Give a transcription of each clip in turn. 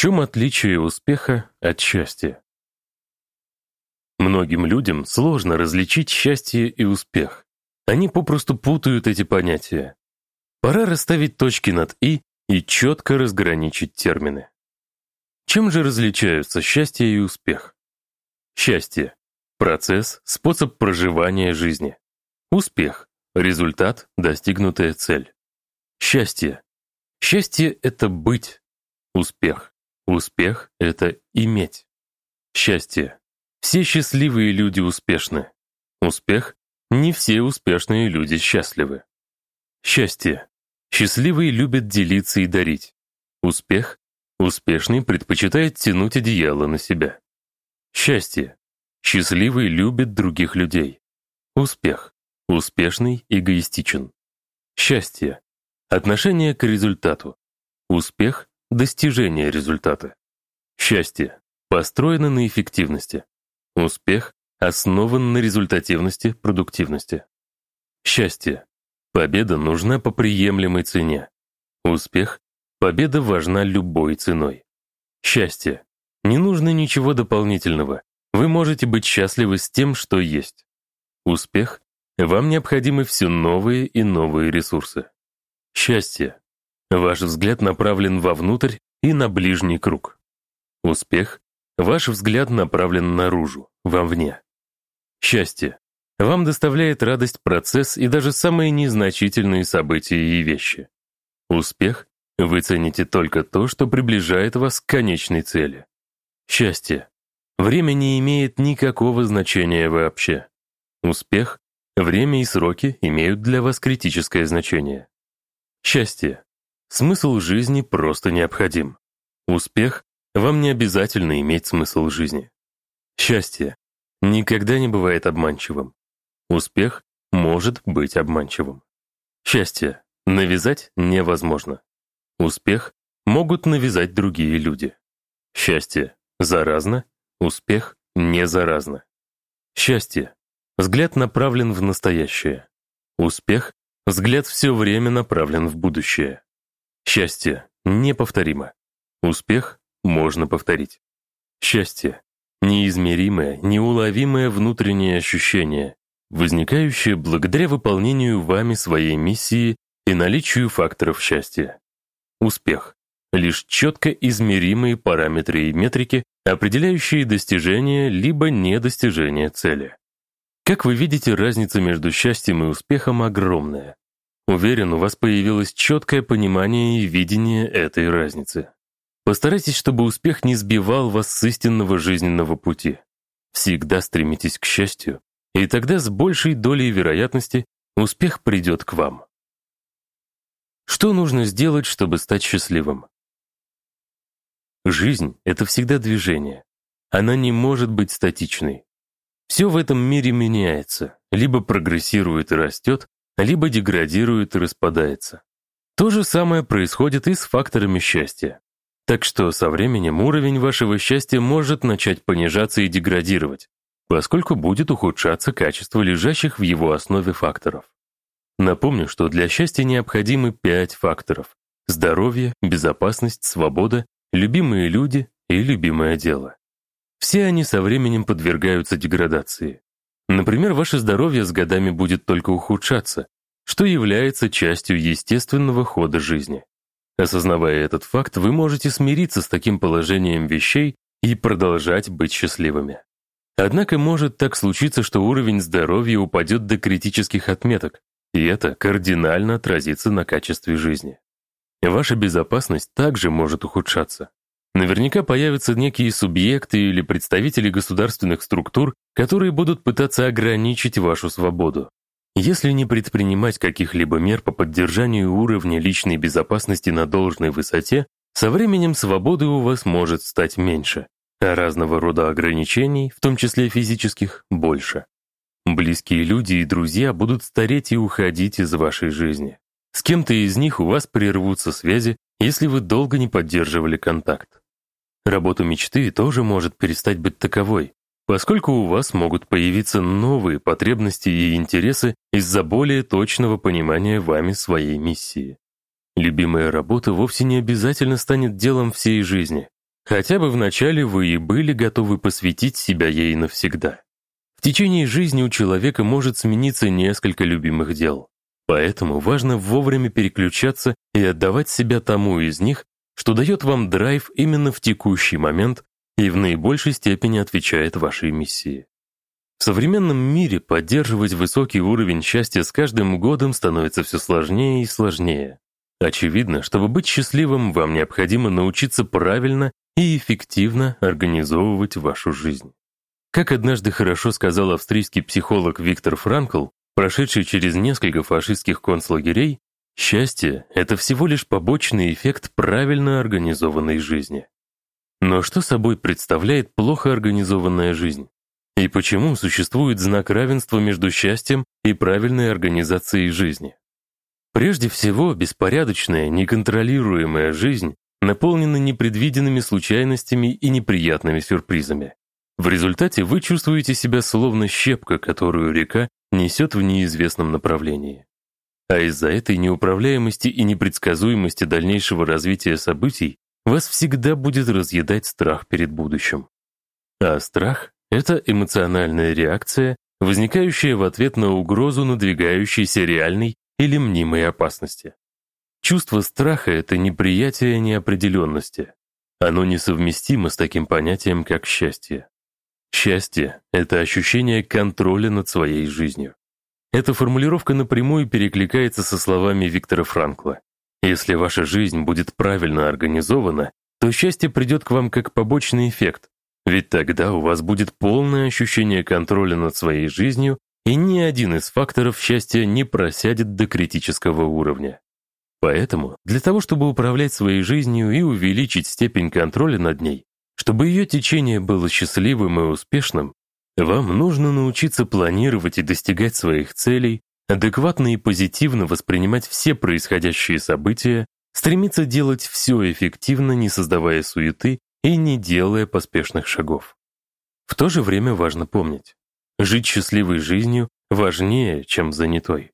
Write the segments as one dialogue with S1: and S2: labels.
S1: чем отличие успеха от счастья? Многим людям сложно различить счастье и успех. Они попросту путают эти понятия. Пора расставить точки над «и» и четко разграничить термины. Чем же различаются счастье и успех? Счастье – процесс, способ проживания жизни. Успех – результат, достигнутая цель. Счастье. Счастье – это быть. Успех. Успех – это иметь. Счастье. Все счастливые люди успешны. Успех – не все успешные люди счастливы. Счастье. Счастливые любят делиться и дарить. Успех – успешный предпочитает тянуть одеяло на себя. Счастье. Счастливый любит других людей. Успех. Успешный эгоистичен. Счастье. Отношение к результату. Успех – достижение результата. Счастье построено на эффективности. Успех основан на результативности, продуктивности. Счастье. Победа нужна по приемлемой цене. Успех. Победа важна любой ценой. Счастье. Не нужно ничего дополнительного. Вы можете быть счастливы с тем, что есть. Успех. Вам необходимы все новые и новые ресурсы. Счастье. Ваш взгляд направлен вовнутрь и на ближний круг. Успех. Ваш взгляд направлен наружу, вовне. Счастье. Вам доставляет радость процесс и даже самые незначительные события и вещи. Успех. Вы цените только то, что приближает вас к конечной цели. Счастье. Время не имеет никакого значения вообще. Успех. Время и сроки имеют для вас критическое значение. Счастье. Смысл жизни просто необходим. Успех вам не обязательно иметь смысл жизни. Счастье никогда не бывает обманчивым. Успех может быть обманчивым. Счастье навязать невозможно. Успех могут навязать другие люди. Счастье заразно, успех не заразно. Счастье взгляд направлен в настоящее. Успех взгляд все время направлен в будущее. Счастье неповторимо. Успех можно повторить. Счастье — неизмеримое, неуловимое внутреннее ощущение, возникающее благодаря выполнению вами своей миссии и наличию факторов счастья. Успех — лишь четко измеримые параметры и метрики, определяющие достижение либо недостижение цели. Как вы видите, разница между счастьем и успехом огромная. Уверен, у вас появилось четкое понимание и видение этой разницы. Постарайтесь, чтобы успех не сбивал вас с истинного жизненного пути. Всегда стремитесь к счастью, и тогда с большей долей вероятности успех придет к вам. Что нужно сделать, чтобы стать счастливым? Жизнь — это всегда движение. Она не может быть статичной. Все в этом мире меняется, либо прогрессирует и растет, либо деградирует и распадается. То же самое происходит и с факторами счастья. Так что со временем уровень вашего счастья может начать понижаться и деградировать, поскольку будет ухудшаться качество лежащих в его основе факторов. Напомню, что для счастья необходимы пять факторов – здоровье, безопасность, свобода, любимые люди и любимое дело. Все они со временем подвергаются деградации. Например, ваше здоровье с годами будет только ухудшаться, что является частью естественного хода жизни. Осознавая этот факт, вы можете смириться с таким положением вещей и продолжать быть счастливыми. Однако может так случиться, что уровень здоровья упадет до критических отметок, и это кардинально отразится на качестве жизни. Ваша безопасность также может ухудшаться. Наверняка появятся некие субъекты или представители государственных структур, которые будут пытаться ограничить вашу свободу. Если не предпринимать каких-либо мер по поддержанию уровня личной безопасности на должной высоте, со временем свободы у вас может стать меньше, а разного рода ограничений, в том числе физических, больше. Близкие люди и друзья будут стареть и уходить из вашей жизни. С кем-то из них у вас прервутся связи, если вы долго не поддерживали контакт. Работа мечты тоже может перестать быть таковой, поскольку у вас могут появиться новые потребности и интересы из-за более точного понимания вами своей миссии. Любимая работа вовсе не обязательно станет делом всей жизни. Хотя бы вначале вы и были готовы посвятить себя ей навсегда. В течение жизни у человека может смениться несколько любимых дел. Поэтому важно вовремя переключаться и отдавать себя тому из них, что дает вам драйв именно в текущий момент и в наибольшей степени отвечает вашей миссии. В современном мире поддерживать высокий уровень счастья с каждым годом становится все сложнее и сложнее. Очевидно, чтобы быть счастливым, вам необходимо научиться правильно и эффективно организовывать вашу жизнь. Как однажды хорошо сказал австрийский психолог Виктор Франкл, прошедший через несколько фашистских концлагерей, счастье — это всего лишь побочный эффект правильно организованной жизни. Но что собой представляет плохо организованная жизнь? И почему существует знак равенства между счастьем и правильной организацией жизни? Прежде всего, беспорядочная, неконтролируемая жизнь наполнена непредвиденными случайностями и неприятными сюрпризами. В результате вы чувствуете себя словно щепка, которую река несет в неизвестном направлении. А из-за этой неуправляемости и непредсказуемости дальнейшего развития событий вас всегда будет разъедать страх перед будущим. А страх — это эмоциональная реакция, возникающая в ответ на угрозу надвигающейся реальной или мнимой опасности. Чувство страха — это неприятие неопределенности. Оно несовместимо с таким понятием, как счастье. Счастье — это ощущение контроля над своей жизнью. Эта формулировка напрямую перекликается со словами Виктора Франкла. Если ваша жизнь будет правильно организована, то счастье придет к вам как побочный эффект, ведь тогда у вас будет полное ощущение контроля над своей жизнью, и ни один из факторов счастья не просядет до критического уровня. Поэтому, для того, чтобы управлять своей жизнью и увеличить степень контроля над ней, чтобы ее течение было счастливым и успешным, вам нужно научиться планировать и достигать своих целей, адекватно и позитивно воспринимать все происходящие события, стремиться делать все эффективно, не создавая суеты и не делая поспешных шагов. В то же время важно помнить, жить счастливой жизнью важнее, чем занятой.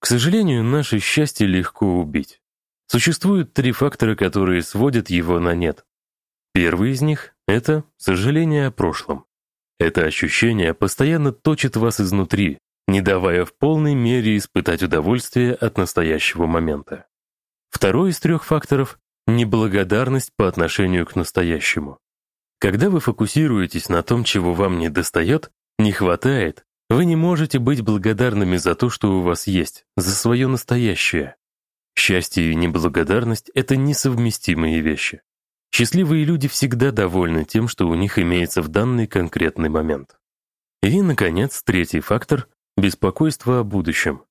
S1: К сожалению, наше счастье легко убить. Существуют три фактора, которые сводят его на нет. Первый из них — это сожаление о прошлом. Это ощущение постоянно точит вас изнутри, не давая в полной мере испытать удовольствие от настоящего момента. Второй из трех факторов — неблагодарность по отношению к настоящему. Когда вы фокусируетесь на том, чего вам не достает, не хватает, вы не можете быть благодарными за то, что у вас есть, за свое настоящее. Счастье и неблагодарность — это несовместимые вещи. Счастливые люди всегда довольны тем, что у них имеется в данный конкретный момент. И, наконец, третий фактор Беспокойство о будущем.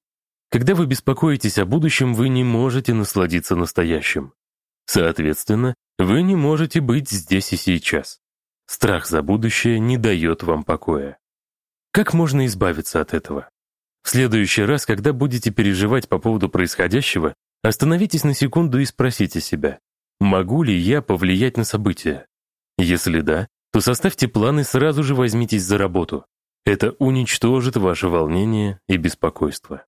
S1: Когда вы беспокоитесь о будущем, вы не можете насладиться настоящим. Соответственно, вы не можете быть здесь и сейчас. Страх за будущее не дает вам покоя. Как можно избавиться от этого? В следующий раз, когда будете переживать по поводу происходящего, остановитесь на секунду и спросите себя, могу ли я повлиять на события? Если да, то составьте план и сразу же возьмитесь за работу. Это уничтожит ваше волнение и беспокойство.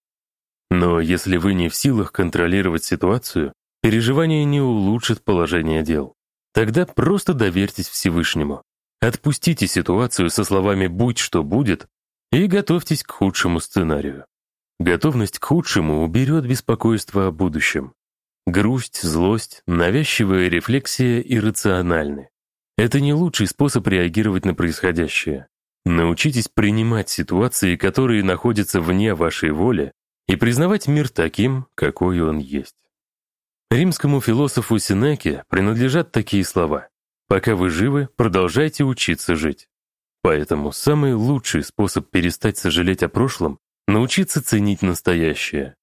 S1: Но если вы не в силах контролировать ситуацию, переживание не улучшит положение дел. Тогда просто доверьтесь Всевышнему. Отпустите ситуацию со словами «будь что будет» и готовьтесь к худшему сценарию. Готовность к худшему уберет беспокойство о будущем. Грусть, злость, навязчивая рефлексия иррациональны. Это не лучший способ реагировать на происходящее. Научитесь принимать ситуации, которые находятся вне вашей воли, и признавать мир таким, какой он есть. Римскому философу Синеке принадлежат такие слова «Пока вы живы, продолжайте учиться жить». Поэтому самый лучший способ перестать сожалеть о прошлом — научиться ценить настоящее.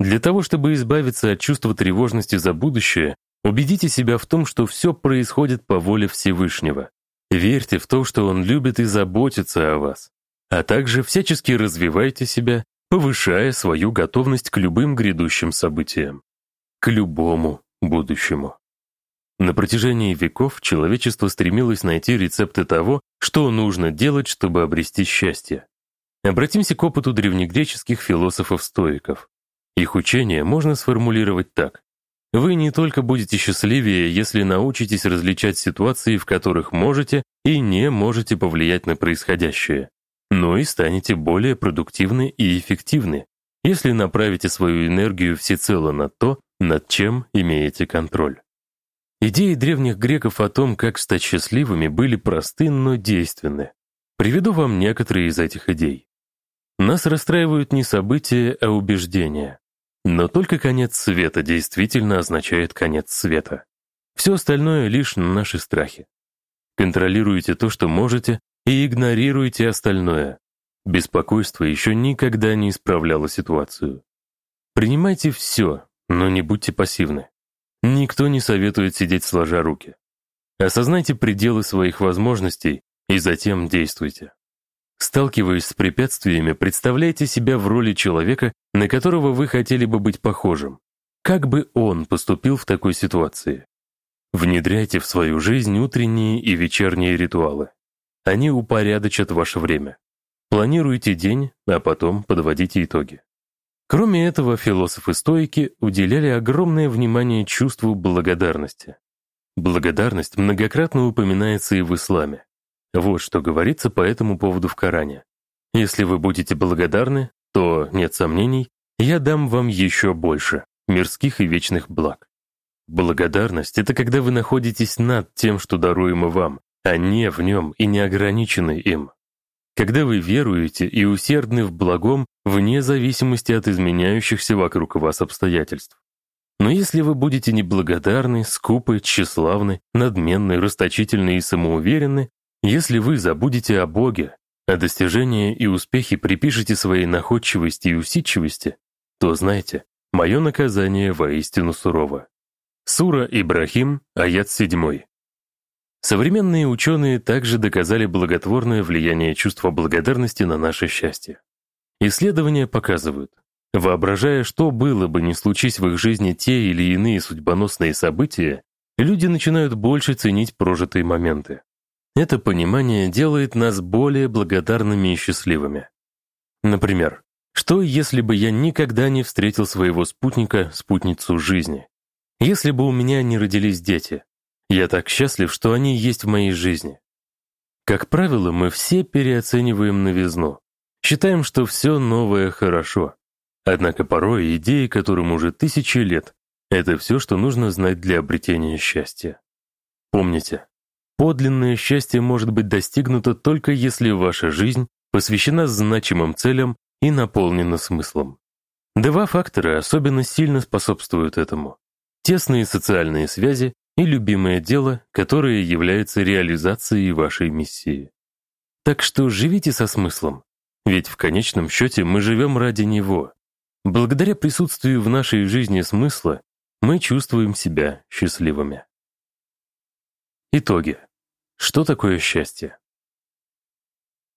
S1: Для того, чтобы избавиться от чувства тревожности за будущее, убедите себя в том, что все происходит по воле Всевышнего, Верьте в то, что Он любит и заботится о вас, а также всячески развивайте себя, повышая свою готовность к любым грядущим событиям, к любому будущему. На протяжении веков человечество стремилось найти рецепты того, что нужно делать, чтобы обрести счастье. Обратимся к опыту древнегреческих философов-стоиков. Их учение можно сформулировать так. вы не только будете счастливее, если научитесь различать ситуации, в которых можете и не можете повлиять на происходящее, но и станете более продуктивны и эффективны, если направите свою энергию всецело на то, над чем имеете контроль. Идеи древних греков о том, как стать счастливыми, были просты, но действенны. Приведу вам некоторые из этих идей. Нас расстраивают не события, а убеждения. Но только конец света действительно означает конец света. Все остальное лишь наши страхи. Контролируйте то, что можете, и игнорируйте остальное. Беспокойство еще никогда не исправляло ситуацию. Принимайте все, но не будьте пассивны. Никто не советует сидеть сложа руки. Осознайте пределы своих возможностей и затем действуйте. Сталкиваясь с препятствиями, представляйте себя в роли человека, на которого вы хотели бы быть похожим. Как бы он поступил в такой ситуации? Внедряйте в свою жизнь утренние и вечерние ритуалы. Они упорядочат ваше время. Планируйте день, а потом подводите итоги. Кроме этого, философы-стоики уделяли огромное внимание чувству благодарности. Благодарность многократно упоминается и в исламе. Вот что говорится по этому поводу в Коране. Если вы будете благодарны, то, нет сомнений, я дам вам еще больше мирских и вечных благ. Благодарность — это когда вы находитесь над тем, что даруемо вам, а не в нем и не ограничены им когда вы веруете и усердны в благом вне зависимости от изменяющихся вокруг вас обстоятельств. Но если вы будете неблагодарны, скупы, тщеславны, надменны, расточительны и самоуверенны, если вы забудете о Боге, а достижения и успехи припишете своей находчивости и усидчивости, то знайте, мое наказание воистину сурово. Сура Ибрахим, аят 7. Современные ученые также доказали благотворное влияние чувства благодарности на наше счастье. Исследования показывают, воображая, что было бы не случись в их жизни те или иные судьбоносные события, люди начинают больше ценить прожитые моменты. Это понимание делает нас более благодарными и счастливыми. Например, что если бы я никогда не встретил своего спутника, спутницу жизни? Если бы у меня не родились дети? Я так счастлив, что они есть в моей жизни. Как правило, мы все переоцениваем новизну. Считаем, что все новое хорошо. Однако порой идеи, которым уже тысячи лет, это все, что нужно знать для обретения счастья. Помните, подлинное счастье может быть достигнуто только если ваша жизнь посвящена значимым целям и наполнена смыслом. Два фактора особенно сильно способствуют этому. Тесные социальные связи и любимое дело, которое является реализацией вашей миссии. Так что живите со смыслом, ведь в конечном счете мы живем ради него. Благодаря присутствию в нашей жизни смысла мы чувствуем себя счастливыми. Итоги. Что такое счастье?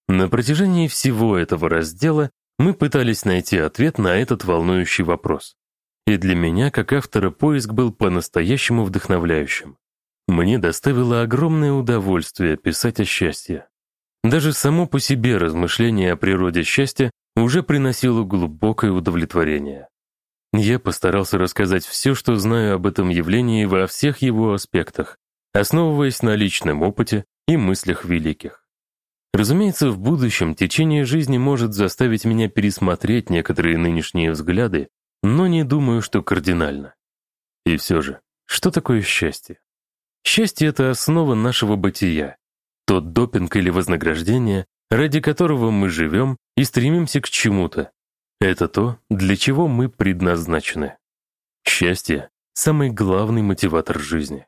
S1: На протяжении всего этого раздела мы пытались найти ответ на этот волнующий вопрос. И для меня, как автора, поиск был по-настоящему вдохновляющим. Мне доставило огромное удовольствие писать о счастье. Даже само по себе размышление о природе счастья уже приносило глубокое удовлетворение. Я постарался рассказать все, что знаю об этом явлении во всех его аспектах, основываясь на личном опыте и мыслях великих. Разумеется, в будущем течение жизни может заставить меня пересмотреть некоторые нынешние взгляды но не думаю, что кардинально. И все же, что такое счастье? Счастье — это основа нашего бытия, тот допинг или вознаграждение, ради которого мы живем и стремимся к чему-то. Это то, для чего мы предназначены. Счастье — самый главный мотиватор жизни.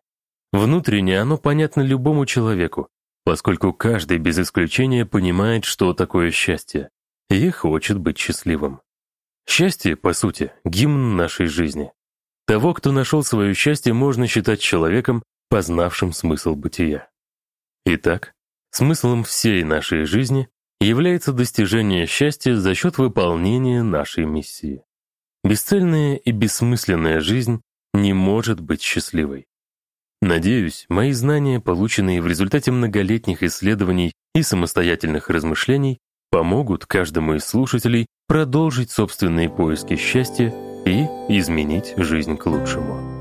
S1: Внутренне оно понятно любому человеку, поскольку каждый без исключения понимает, что такое счастье, и хочет быть счастливым. Счастье, по сути, гимн нашей жизни. Того, кто нашел свое счастье, можно считать человеком, познавшим смысл бытия. Итак, смыслом всей нашей жизни является достижение счастья за счет выполнения нашей миссии. Бесцельная и бессмысленная жизнь не может быть счастливой. Надеюсь, мои знания, полученные в результате многолетних исследований и самостоятельных размышлений, помогут каждому из слушателей продолжить собственные поиски счастья и изменить жизнь к лучшему.